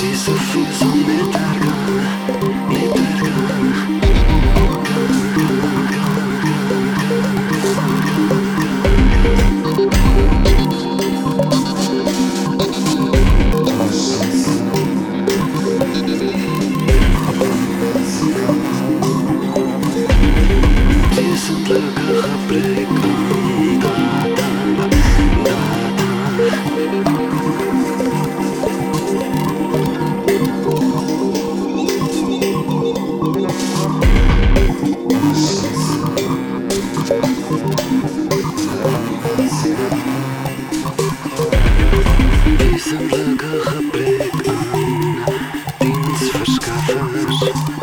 Diese Listen, listen, listen, listen.